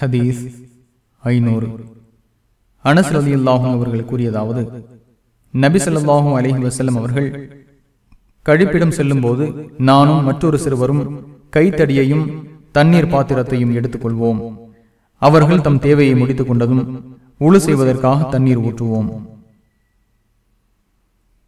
ஹதீஸ் ஐநூறு. அனஸ் அலி அல்லாஹும் அவர்கள் கூறியதாவது நபி சொல்லாஹும் அலைஹி வஸல்லம் அவர்கள் கழிப்பிடம் செல்லும் போது நானும் மற்றொரு சிறுவரும் கைத்தடியையும் தண்ணீர் பாத்திரத்தையும் எடுத்துக்கொள்வோம். அவர்கள் தம் தேவையை முடித்துக் கொண்டதும் உழு செய்வதற்காக தண்ணீர் ஊற்றுவோம்.